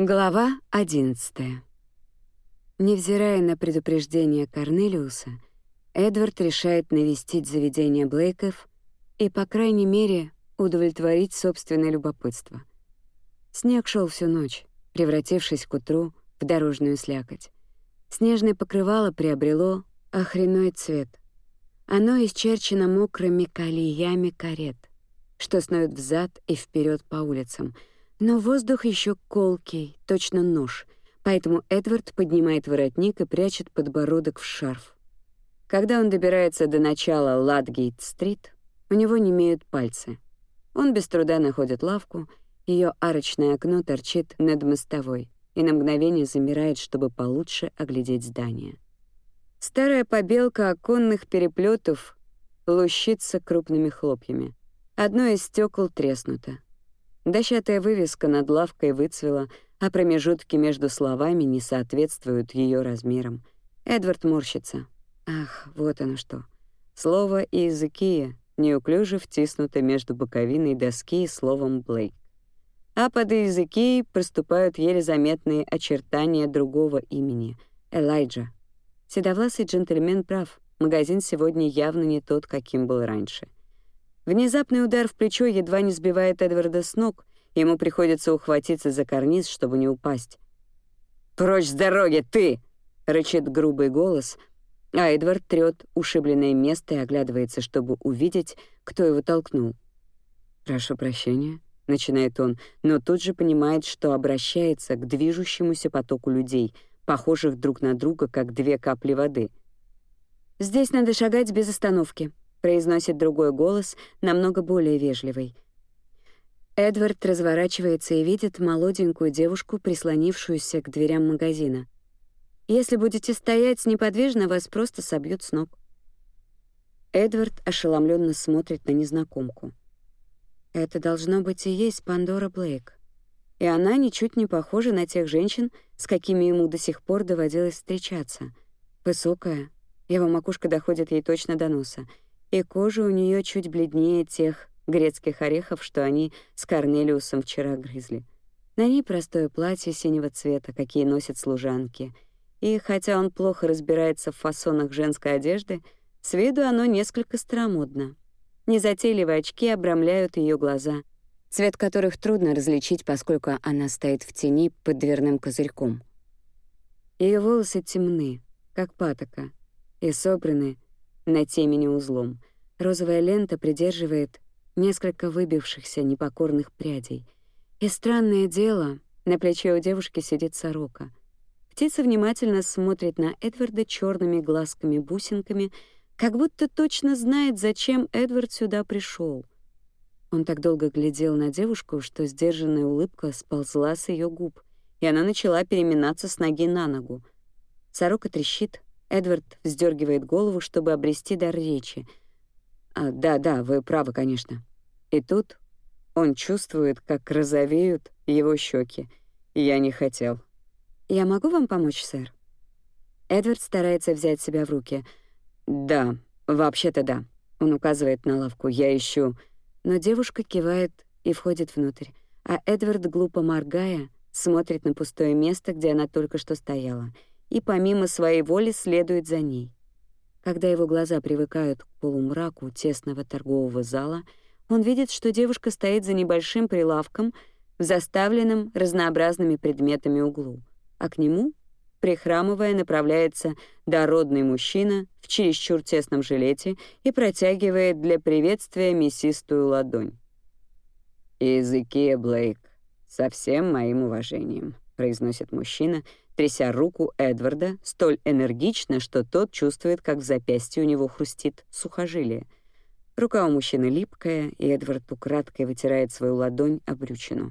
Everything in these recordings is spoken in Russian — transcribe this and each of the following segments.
Глава 11. Невзирая на предупреждение Корнелиуса, Эдвард решает навестить заведение Блейков и, по крайней мере, удовлетворить собственное любопытство. Снег шел всю ночь, превратившись к утру в дорожную слякоть. Снежное покрывало приобрело охреной цвет. Оно исчерчено мокрыми колеями карет, что снуют взад и вперед по улицам — но воздух еще колкий, точно нож, поэтому Эдвард поднимает воротник и прячет подбородок в шарф. Когда он добирается до начала Ладгейт-стрит, у него не имеют пальцы. Он без труда находит лавку, ее арочное окно торчит над мостовой и на мгновение замирает, чтобы получше оглядеть здание. Старая побелка оконных переплетов лущится крупными хлопьями. Одно из стекол треснуто. Дощатая вывеска над лавкой выцвела, а промежутки между словами не соответствуют ее размерам. Эдвард морщится. Ах, вот оно что. Слово «языки» неуклюже втиснуто между боковиной доски и словом «Блейк». А под языки проступают еле заметные очертания другого имени — Элайджа. Седовласый джентльмен прав. Магазин сегодня явно не тот, каким был раньше — Внезапный удар в плечо едва не сбивает Эдварда с ног, ему приходится ухватиться за карниз, чтобы не упасть. «Прочь с дороги, ты!» — рычит грубый голос, а Эдвард трёт ушибленное место и оглядывается, чтобы увидеть, кто его толкнул. «Прошу прощения», — начинает он, но тут же понимает, что обращается к движущемуся потоку людей, похожих друг на друга, как две капли воды. «Здесь надо шагать без остановки», произносит другой голос, намного более вежливый. Эдвард разворачивается и видит молоденькую девушку, прислонившуюся к дверям магазина. Если будете стоять неподвижно, вас просто собьют с ног. Эдвард ошеломленно смотрит на незнакомку. Это должно быть и есть Пандора Блейк. И она ничуть не похожа на тех женщин, с какими ему до сих пор доводилось встречаться. Высокая, его макушка доходит ей точно до носа — и кожа у нее чуть бледнее тех грецких орехов, что они с Корнелиусом вчера грызли. На ней простое платье синего цвета, какие носят служанки. И хотя он плохо разбирается в фасонах женской одежды, с виду оно несколько старомодно. Незатейливые очки обрамляют ее глаза, цвет которых трудно различить, поскольку она стоит в тени под дверным козырьком. Ее волосы темны, как патока, и собраны на темени узлом. Розовая лента придерживает несколько выбившихся непокорных прядей. И странное дело, на плече у девушки сидит сорока. Птица внимательно смотрит на Эдварда черными глазками-бусинками, как будто точно знает, зачем Эдвард сюда пришел. Он так долго глядел на девушку, что сдержанная улыбка сползла с ее губ, и она начала переминаться с ноги на ногу. Сорока трещит, Эдвард вздергивает голову, чтобы обрести дар речи. «Да, да, вы правы, конечно». И тут он чувствует, как розовеют его щеки. «Я не хотел». «Я могу вам помочь, сэр?» Эдвард старается взять себя в руки. «Да, вообще-то да». Он указывает на лавку. «Я ищу...» Но девушка кивает и входит внутрь, а Эдвард, глупо моргая, смотрит на пустое место, где она только что стояла — и помимо своей воли следует за ней. Когда его глаза привыкают к полумраку тесного торгового зала, он видит, что девушка стоит за небольшим прилавком в заставленном разнообразными предметами углу, а к нему, прихрамывая, направляется дородный мужчина в чересчур тесном жилете и протягивает для приветствия мясистую ладонь. «Изыкия Блейк, со всем моим уважением», — произносит мужчина, тряся руку Эдварда столь энергично, что тот чувствует, как в запястье у него хрустит сухожилие. Рука у мужчины липкая, и Эдвард украдкой вытирает свою ладонь об брючину.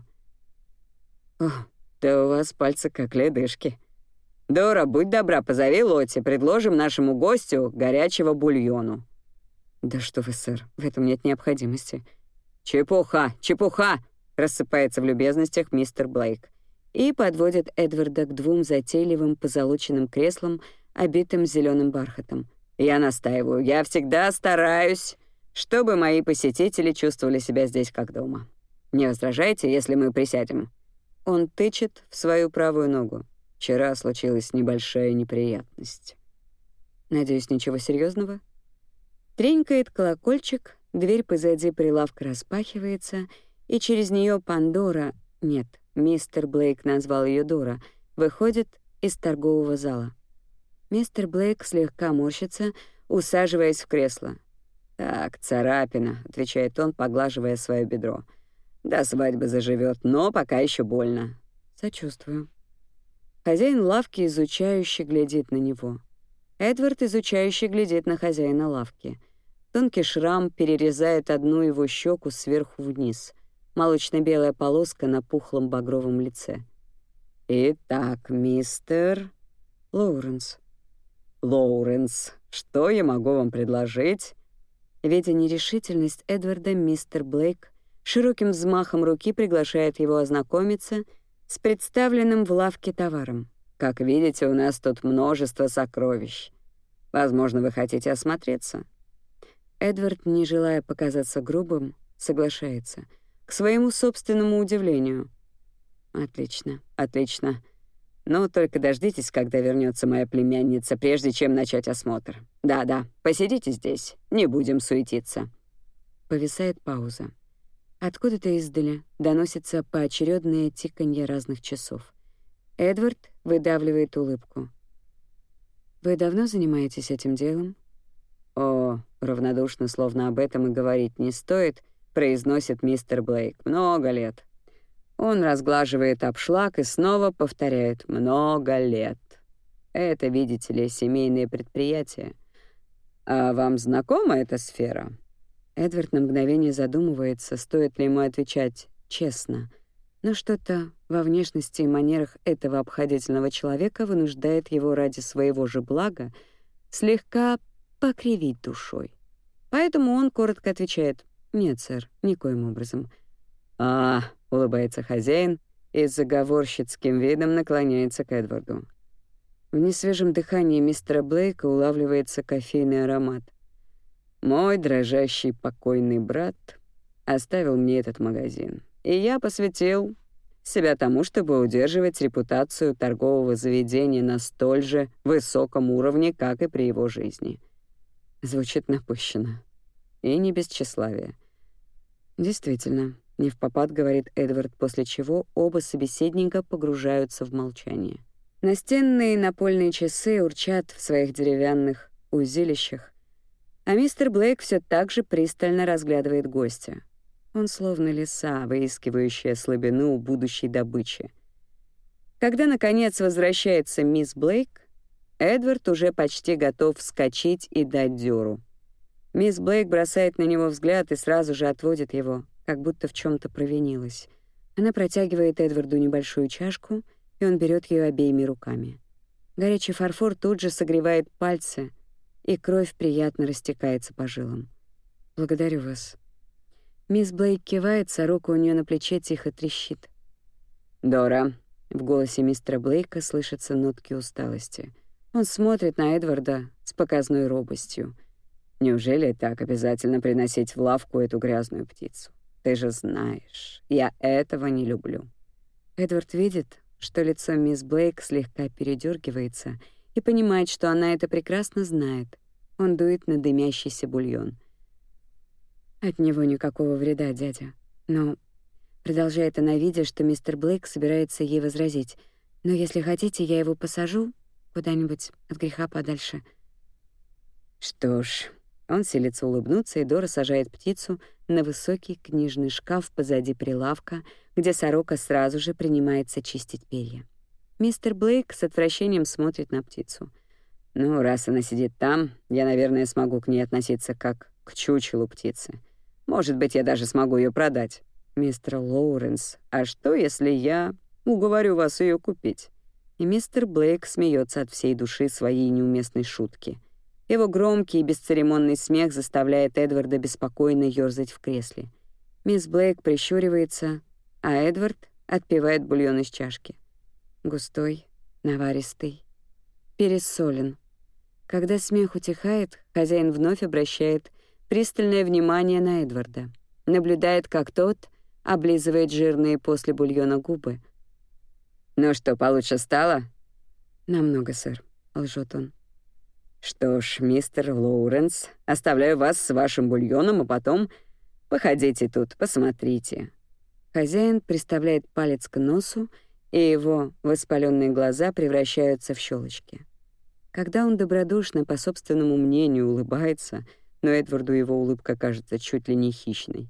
«Ох, да у вас пальцы как ледышки. Дора, будь добра, позови Лотти, предложим нашему гостю горячего бульону». «Да что вы, сэр, в этом нет необходимости». «Чепуха, чепуха!» — рассыпается в любезностях мистер Блейк и подводит Эдварда к двум затейливым позолоченным креслам, обитым зеленым бархатом. «Я настаиваю, я всегда стараюсь, чтобы мои посетители чувствовали себя здесь как дома. Не возражайте, если мы присядем?» Он тычет в свою правую ногу. Вчера случилась небольшая неприятность. Надеюсь, ничего серьезного. Тренькает колокольчик, дверь позади прилавка распахивается, и через нее Пандора, нет, мистер Блейк назвал ее Дора, выходит из торгового зала. Мистер Блейк слегка морщится, усаживаясь в кресло. «Так, царапина», — отвечает он, поглаживая свое бедро. До свадьбы заживет, но пока еще больно. Сочувствую. Хозяин лавки изучающе глядит на него. Эдвард изучающе глядит на хозяина лавки. Тонкий шрам перерезает одну его щеку сверху вниз. Молочно-белая полоска на пухлом багровом лице. «Итак, мистер...» «Лоуренс». «Лоуренс, что я могу вам предложить?» Видя нерешительность Эдварда, мистер Блейк широким взмахом руки приглашает его ознакомиться с представленным в лавке товаром. «Как видите, у нас тут множество сокровищ. Возможно, вы хотите осмотреться?» Эдвард, не желая показаться грубым, соглашается. К своему собственному удивлению. «Отлично, отлично. Но только дождитесь, когда вернется моя племянница, прежде чем начать осмотр. Да-да, посидите здесь, не будем суетиться». Повисает пауза. Откуда-то издали доносится поочередное тиканье разных часов. Эдвард выдавливает улыбку. «Вы давно занимаетесь этим делом?» «О, равнодушно, словно об этом и говорить не стоит», произносит мистер Блейк. «Много лет». Он разглаживает обшлаг и снова повторяет «много лет». Это, видите ли, семейное предприятие. А вам знакома эта сфера? Эдвард на мгновение задумывается, стоит ли ему отвечать честно. Но что-то во внешности и манерах этого обходительного человека вынуждает его ради своего же блага слегка покривить душой. Поэтому он коротко отвечает «Нет, сэр, никоим образом». «А», — улыбается хозяин и с заговорщицким видом наклоняется к Эдварду. В несвежем дыхании мистера Блейка улавливается кофейный аромат. Мой дрожащий покойный брат оставил мне этот магазин, и я посвятил себя тому, чтобы удерживать репутацию торгового заведения на столь же высоком уровне, как и при его жизни. Звучит напыщенно. И не без тщеславия. Действительно, не в попад говорит Эдвард, после чего оба собеседника погружаются в молчание. Настенные напольные часы урчат в своих деревянных узилищах, а мистер Блейк все так же пристально разглядывает гостя. Он словно лиса, выискивающая слабину будущей добычи. Когда, наконец, возвращается мисс Блейк, Эдвард уже почти готов вскочить и дать дёру. Мисс Блейк бросает на него взгляд и сразу же отводит его, как будто в чем то провинилась. Она протягивает Эдварду небольшую чашку, и он берет ее обеими руками. Горячий фарфор тут же согревает пальцы, и кровь приятно растекается по жилам. «Благодарю вас». Мисс Блейк кивает, а рука у нее на плече тихо трещит. «Дора», — в голосе мистера Блейка слышатся нотки усталости. Он смотрит на Эдварда с показной робостью. «Неужели так обязательно приносить в лавку эту грязную птицу? Ты же знаешь, я этого не люблю». Эдвард видит, что лицо мисс Блейк слегка передергивается — и понимает, что она это прекрасно знает. Он дует на дымящийся бульон. От него никакого вреда, дядя. Но продолжает она, видя, что мистер Блейк собирается ей возразить. Но если хотите, я его посажу куда-нибудь от греха подальше. Что ж, он селится улыбнуться, и Дора сажает птицу на высокий книжный шкаф позади прилавка, где сорока сразу же принимается чистить перья. Мистер Блейк с отвращением смотрит на птицу. Ну, раз она сидит там, я, наверное, смогу к ней относиться как к чучелу птицы. Может быть, я даже смогу ее продать. Мистер Лоуренс, а что, если я уговорю вас ее купить? И мистер Блейк смеется от всей души своей неуместной шутки. Его громкий и бесцеремонный смех заставляет Эдварда беспокойно ёрзать в кресле. Мисс Блейк прищуривается, а Эдвард отпивает бульон из чашки. Густой, наваристый, пересолен. Когда смех утихает, хозяин вновь обращает пристальное внимание на Эдварда. Наблюдает, как тот облизывает жирные после бульона губы. «Ну что, получше стало?» «Намного, сэр», — лжет он. «Что ж, мистер Лоуренс, оставляю вас с вашим бульоном, а потом походите тут, посмотрите». Хозяин приставляет палец к носу, и его воспаленные глаза превращаются в щелочки. Когда он добродушно, по собственному мнению, улыбается, но Эдварду его улыбка кажется чуть ли не хищной.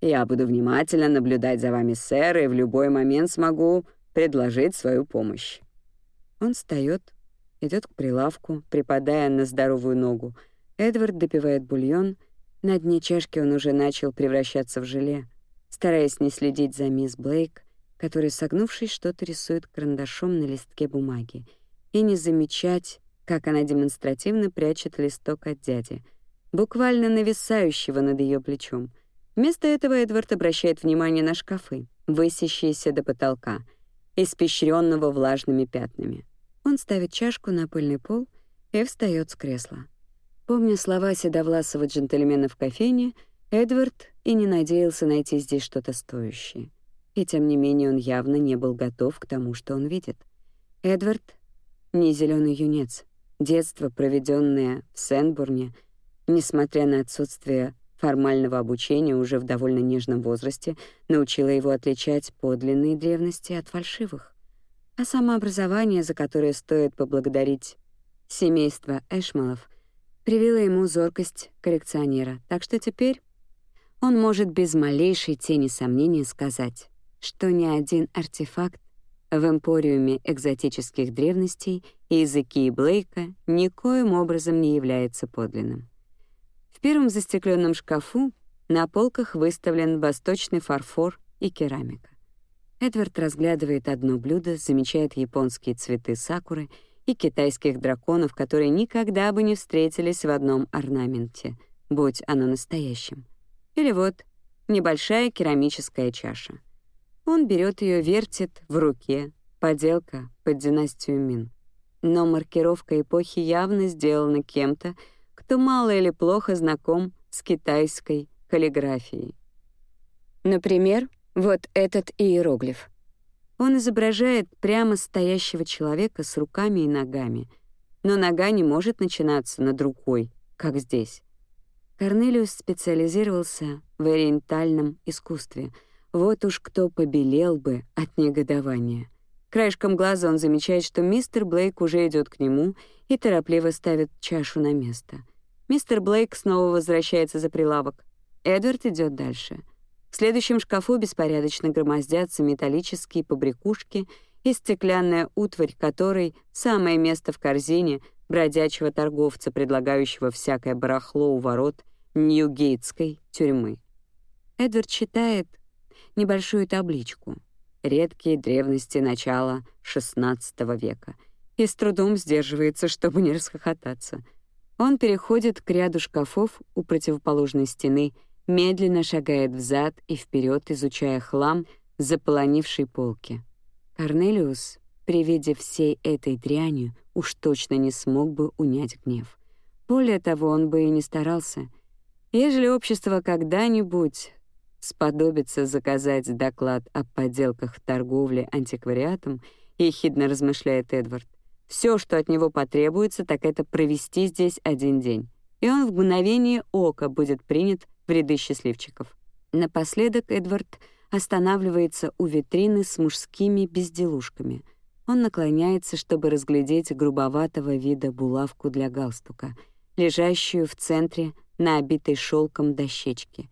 «Я буду внимательно наблюдать за вами, сэр, и в любой момент смогу предложить свою помощь». Он встает, идет к прилавку, припадая на здоровую ногу. Эдвард допивает бульон. На дне чашки он уже начал превращаться в желе. Стараясь не следить за мисс Блейк, который, согнувшись, что-то рисует карандашом на листке бумаги, и не замечать, как она демонстративно прячет листок от дяди, буквально нависающего над ее плечом. Вместо этого Эдвард обращает внимание на шкафы, высящиеся до потолка, испещренного влажными пятнами. Он ставит чашку на пыльный пол и встает с кресла. Помня слова седовласого джентльмена в кофейне, Эдвард и не надеялся найти здесь что-то стоящее. И тем не менее он явно не был готов к тому, что он видит. Эдвард — не зеленый юнец. Детство, проведенное в Сенбурне, несмотря на отсутствие формального обучения уже в довольно нежном возрасте, научило его отличать подлинные древности от фальшивых а самообразование, за которое стоит поблагодарить семейство Эшмалов, привило ему зоркость коллекционера, так что теперь он может без малейшей тени сомнения сказать, что ни один артефакт в эмпориуме экзотических древностей и языки Блейка никоим образом не является подлинным. В первом застекленном шкафу на полках выставлен восточный фарфор и керамика. Эдвард разглядывает одно блюдо, замечает японские цветы сакуры и китайских драконов, которые никогда бы не встретились в одном орнаменте, будь оно настоящим. Или вот небольшая керамическая чаша. Он берет ее, вертит в руке, поделка под династию Мин. Но маркировка эпохи явно сделана кем-то, кто мало или плохо знаком с китайской каллиграфией. Например, вот этот иероглиф. Он изображает прямо стоящего человека с руками и ногами, но нога не может начинаться над рукой, как здесь. Корнелиус специализировался в ориентальном искусстве. Вот уж кто побелел бы от негодования. Краешком глаза он замечает, что мистер Блейк уже идет к нему и торопливо ставит чашу на место. Мистер Блейк снова возвращается за прилавок. Эдвард идет дальше — в следующем шкафу беспорядочно громоздятся металлические побрякушки и стеклянная утварь, которой самое место в корзине бродячего торговца, предлагающего всякое барахло у ворот Ньюгейтской тюрьмы. Эдвард читает небольшую табличку «Редкие древности начала XVI века» и с трудом сдерживается, чтобы не расхохотаться. Он переходит к ряду шкафов у противоположной стены — медленно шагает взад и вперед, изучая хлам, заполонивший полки. Корнелиус, при виде всей этой дряни, уж точно не смог бы унять гнев. Более того, он бы и не старался. Ежели общество когда-нибудь сподобится заказать доклад о подделках в торговле антиквариатом, ехидно размышляет Эдвард, все, что от него потребуется, так это провести здесь один день, и он в мгновение ока будет принят в ряды счастливчиков. Напоследок Эдвард останавливается у витрины с мужскими безделушками. Он наклоняется, чтобы разглядеть грубоватого вида булавку для галстука, лежащую в центре на обитой шелком дощечке.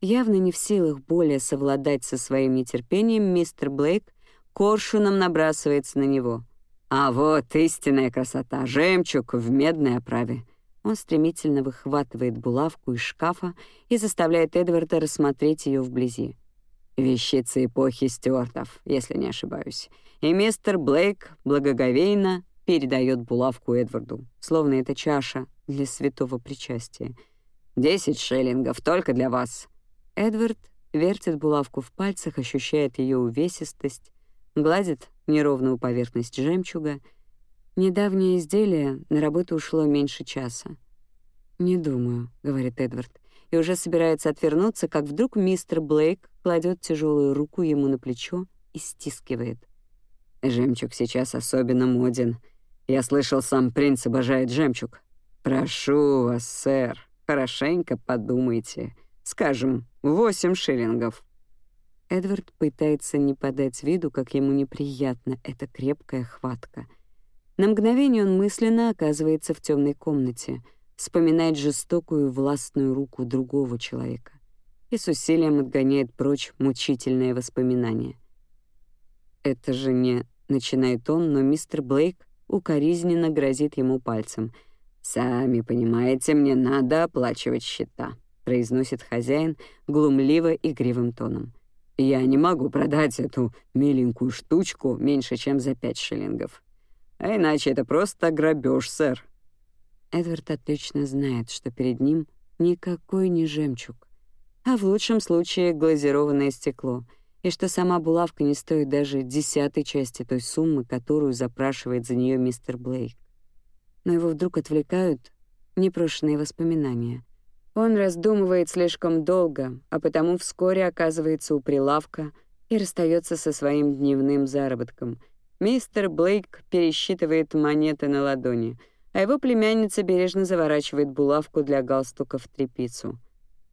Явно не в силах более совладать со своим нетерпением, мистер Блейк коршуном набрасывается на него. «А вот истинная красота! Жемчуг в медной оправе!» Он стремительно выхватывает булавку из шкафа и заставляет Эдварда рассмотреть ее вблизи. Вещица эпохи Стюартов, если не ошибаюсь. И мистер Блейк благоговейно передает булавку Эдварду, словно это чаша для святого причастия. «Десять шиллингов только для вас». Эдвард вертит булавку в пальцах, ощущает ее увесистость, гладит неровную поверхность жемчуга — Недавнее изделие на работу ушло меньше часа. «Не думаю», — говорит Эдвард, и уже собирается отвернуться, как вдруг мистер Блейк кладет тяжелую руку ему на плечо и стискивает. Жемчуг сейчас особенно моден. Я слышал, сам принц обожает жемчуг. Прошу вас, сэр, хорошенько подумайте. Скажем, восемь шиллингов». Эдвард пытается не подать виду, как ему неприятна эта крепкая хватка. На мгновение он мысленно оказывается в темной комнате, вспоминает жестокую властную руку другого человека и с усилием отгоняет прочь мучительные воспоминания. «Это же не...» — начинает он, но мистер Блейк укоризненно грозит ему пальцем. «Сами понимаете, мне надо оплачивать счета», — произносит хозяин глумливо-игривым тоном. «Я не могу продать эту миленькую штучку меньше, чем за пять шиллингов. А иначе это просто грабеж, сэр». Эдвард отлично знает, что перед ним никакой не жемчуг, а в лучшем случае глазированное стекло, и что сама булавка не стоит даже десятой части той суммы, которую запрашивает за нее мистер Блейк. Но его вдруг отвлекают непрошенные воспоминания. Он раздумывает слишком долго, а потому вскоре оказывается у прилавка и расстается со своим дневным заработком. Мистер Блейк пересчитывает монеты на ладони, а его племянница бережно заворачивает булавку для галстука в тряпицу —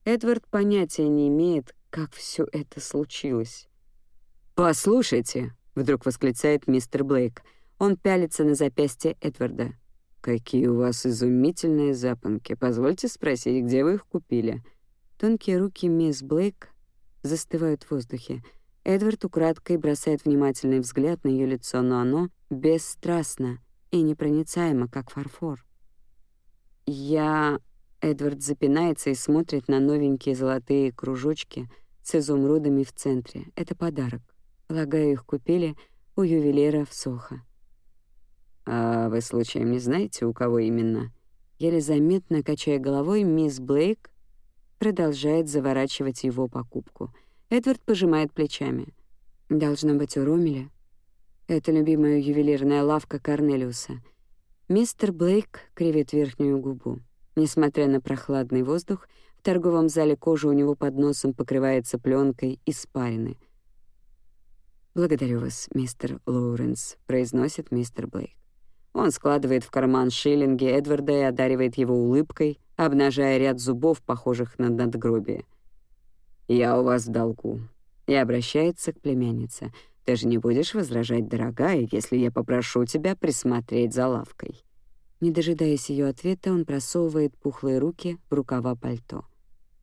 Эдвард понятия не имеет, как все это случилось. «Послушайте», — вдруг восклицает мистер Блейк. Он пялится на запястье Эдварда. «Какие у вас изумительные запонки. Позвольте спросить, где вы их купили?» Тонкие руки мисс Блейк застывают в воздухе. Эдвард украдкой бросает внимательный взгляд на ее лицо, но оно бесстрастно и непроницаемо, как фарфор. «Я...» Эдвард запинается и смотрит на новенькие золотые кружочки с изумрудами в центре. Это подарок. Полагаю, их купили у ювелира в Сохо. «А вы случаем не знаете, у кого именно?» Еле заметно, качая головой, мисс Блейк продолжает заворачивать его покупку. Эдвард пожимает плечами. «Должно быть у Ромеля. Это любимая ювелирная лавка Корнелиуса». Мистер Блейк кривит верхнюю губу. Несмотря на прохладный воздух, в торговом зале кожа у него под носом покрывается пленкой испарины. «Благодарю вас, мистер Лоуренс», — произносит мистер Блейк. Он складывает в карман шиллинги Эдварда и одаривает его улыбкой, обнажая ряд зубов, похожих на надгробие. «Я у вас в долгу», и обращается к племяннице. «Ты же не будешь возражать, дорогая, если я попрошу тебя присмотреть за лавкой?» Не дожидаясь ее ответа, он просовывает пухлые руки в рукава пальто.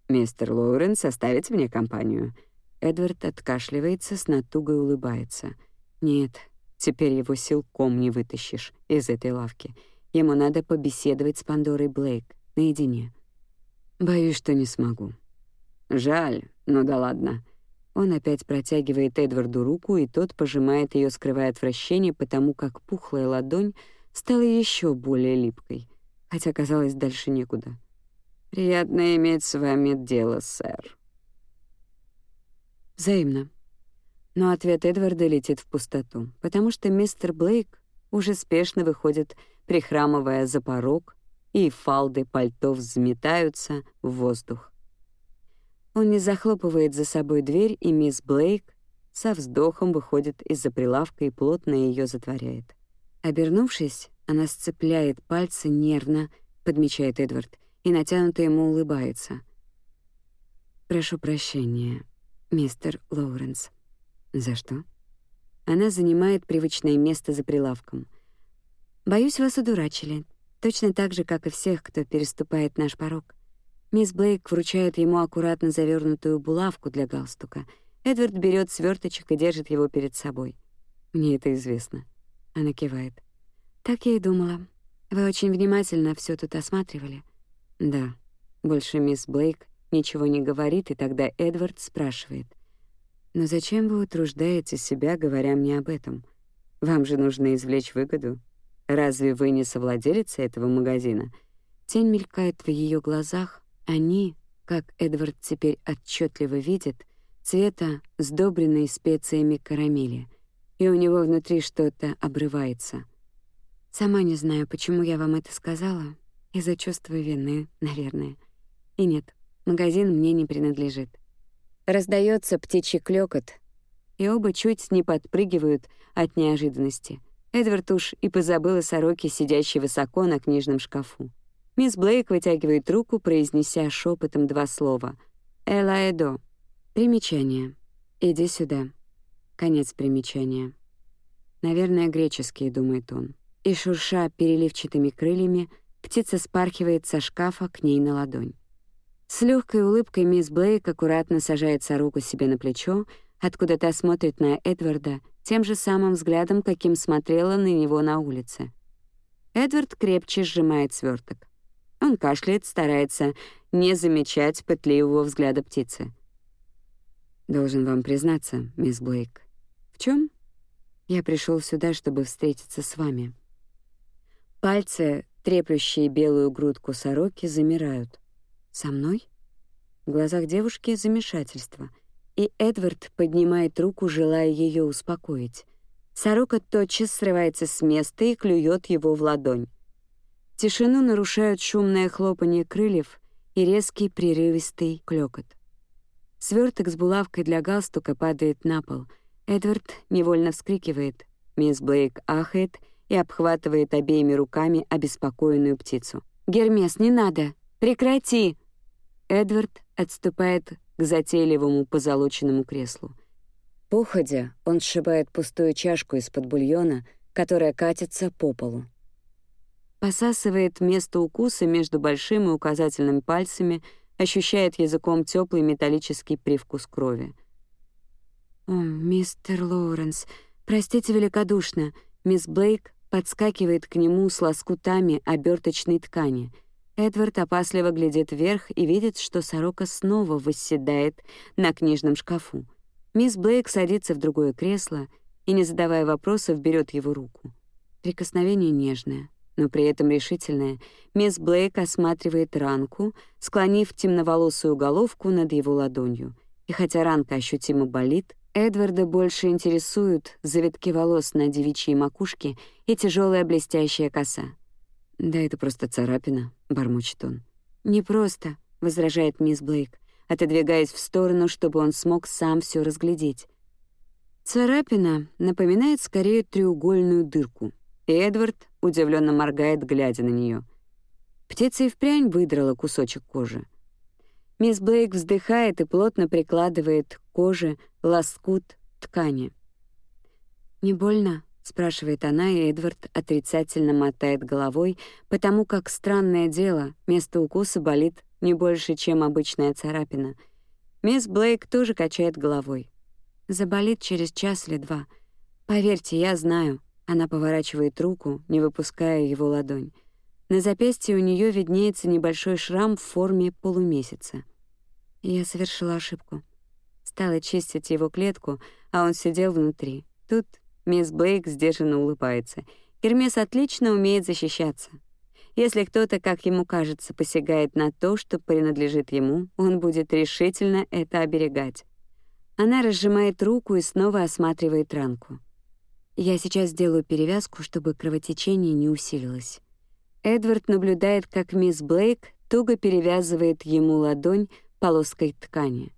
«Мистер Лоуренс, составите мне компанию?» Эдвард откашливается, с натугой улыбается. «Нет, теперь его силком не вытащишь из этой лавки. Ему надо побеседовать с Пандорой Блейк наедине. Боюсь, что не смогу». «Жаль, ну да ладно». Он опять протягивает Эдварду руку, и тот пожимает ее, скрывая отвращение, потому как пухлая ладонь — стала еще более липкой, хотя казалось дальше некуда. «Приятно иметь с вами дело, сэр». Взаимно. Но ответ Эдварда летит в пустоту, потому что мистер Блейк уже спешно выходит, прихрамывая за порог, и фалды пальто взметаются в воздух. Он не захлопывает за собой дверь, и мисс Блейк со вздохом выходит из-за прилавка и плотно ее затворяет. Обернувшись, она сцепляет пальцы нервно, подмечает Эдвард, и натянуто ему улыбается. «Прошу прощения, мистер Лоуренс». «За что?» Она занимает привычное место за прилавком. «Боюсь, вас удурачили. Точно так же, как и всех, кто переступает наш порог». Мисс Блейк вручает ему аккуратно завернутую булавку для галстука. Эдвард берет сверточек и держит его перед собой. «Мне это известно». Она кивает. «Так я и думала. Вы очень внимательно все тут осматривали». «Да». Больше мисс Блейк ничего не говорит, и тогда Эдвард спрашивает. «Но зачем вы утруждаете себя, говоря мне об этом? Вам же нужно извлечь выгоду. Разве вы не совладелица этого магазина?» Тень мелькает в ее глазах. Они, как Эдвард теперь отчетливо видит, цвета, сдобренной специями карамели — и у него внутри что-то обрывается. Сама не знаю, почему я вам это сказала. Из-за чувства вины, наверное. И нет, магазин мне не принадлежит. Раздается птичий клёкот, и оба чуть не подпрыгивают от неожиданности. Эдвард уж и позабыл о сороке, сидящей высоко на книжном шкафу. Мисс Блейк вытягивает руку, произнеся шепотом два слова. «Элаэдо». Примечание. «Иди сюда». Конец примечания. Наверное, греческие, думает он. И шурша переливчатыми крыльями, птица спархивает со шкафа к ней на ладонь. С легкой улыбкой мисс Блейк аккуратно сажает руку себе на плечо, откуда та смотрит на Эдварда тем же самым взглядом, каким смотрела на него на улице. Эдвард крепче сжимает сверток. Он кашляет, старается не замечать пытливого взгляда птицы. «Должен вам признаться, мисс Блейк». «В чем? Я пришел сюда, чтобы встретиться с вами». Пальцы, треплющие белую грудку сороки, замирают. «Со мной?» В глазах девушки замешательство, и Эдвард поднимает руку, желая ее успокоить. Сорока тотчас срывается с места и клюет его в ладонь. Тишину нарушают шумное хлопанье крыльев и резкий прерывистый клёкот. Сверток с булавкой для галстука падает на пол. Эдвард невольно вскрикивает. Мисс Блейк ахает и обхватывает обеими руками обеспокоенную птицу. «Гермес, не надо! Прекрати!» Эдвард отступает к затейливому позолоченному креслу. Походя, он сшибает пустую чашку из-под бульона, которая катится по полу. Посасывает место укуса между большим и указательным пальцами, ощущает языком теплый металлический привкус крови. «О, мистер Лоуренс, простите великодушно», мисс Блейк подскакивает к нему с лоскутами оберточной ткани — Эдвард опасливо глядит вверх и видит, что сорока снова восседает на книжном шкафу. Мисс Блейк садится в другое кресло и, не задавая вопросов, берет его руку. Прикосновение нежное, но при этом решительное. Мисс Блейк осматривает ранку, склонив темноволосую головку над его ладонью. И хотя ранка ощутимо болит, Эдварда больше интересуют завитки волос на девичьей макушке и тяжелая блестящая коса. «Да это просто царапина», — бормочет он. «Не просто», — возражает мисс Блейк, отодвигаясь в сторону, чтобы он смог сам все разглядеть. Царапина напоминает скорее треугольную дырку, и Эдвард удивленно моргает, глядя на нее. Птица и впрямь выдрала кусочек кожи. Мисс Блейк вздыхает и плотно прикладывает к коже лоскут ткани. «Не больно?» спрашивает она, и Эдвард отрицательно мотает головой, потому как странное дело, место укуса болит не больше, чем обычная царапина. Мисс Блейк тоже качает головой. Заболит через час или два. Поверьте, я знаю. Она поворачивает руку, не выпуская его ладонь. На запястье у нее виднеется небольшой шрам в форме полумесяца. Я совершила ошибку. Стала чистить его клетку, а он сидел внутри. Тут Мисс Блейк сдержанно улыбается. Гермес отлично умеет защищаться. Если кто-то, как ему кажется, посягает на то, что принадлежит ему, он будет решительно это оберегать. Она разжимает руку и снова осматривает ранку. Я сейчас сделаю перевязку, чтобы кровотечение не усилилось. Эдвард наблюдает, как мисс Блейк туго перевязывает ему ладонь полоской ткани.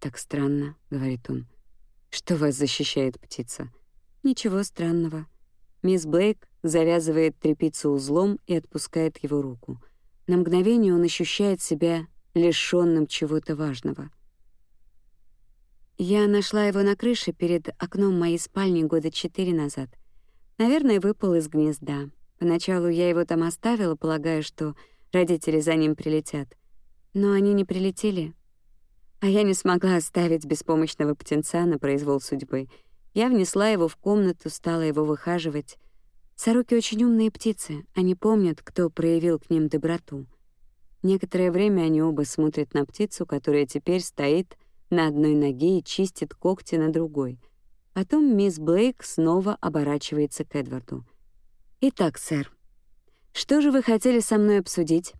«Так странно», — говорит он, — «что вас защищает птица?» Ничего странного. Мисс Блейк завязывает тряпицу узлом и отпускает его руку. На мгновение он ощущает себя лишённым чего-то важного. Я нашла его на крыше перед окном моей спальни года четыре назад. Наверное, выпал из гнезда. Поначалу я его там оставила, полагая, что родители за ним прилетят. Но они не прилетели. А я не смогла оставить беспомощного птенца на произвол судьбы — я внесла его в комнату, стала его выхаживать. Сороки очень умные птицы, они помнят, кто проявил к ним доброту. Некоторое время они оба смотрят на птицу, которая теперь стоит на одной ноге и чистит когти на другой. Потом мисс Блейк снова оборачивается к Эдварду. «Итак, сэр, что же вы хотели со мной обсудить?»